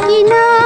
किनारे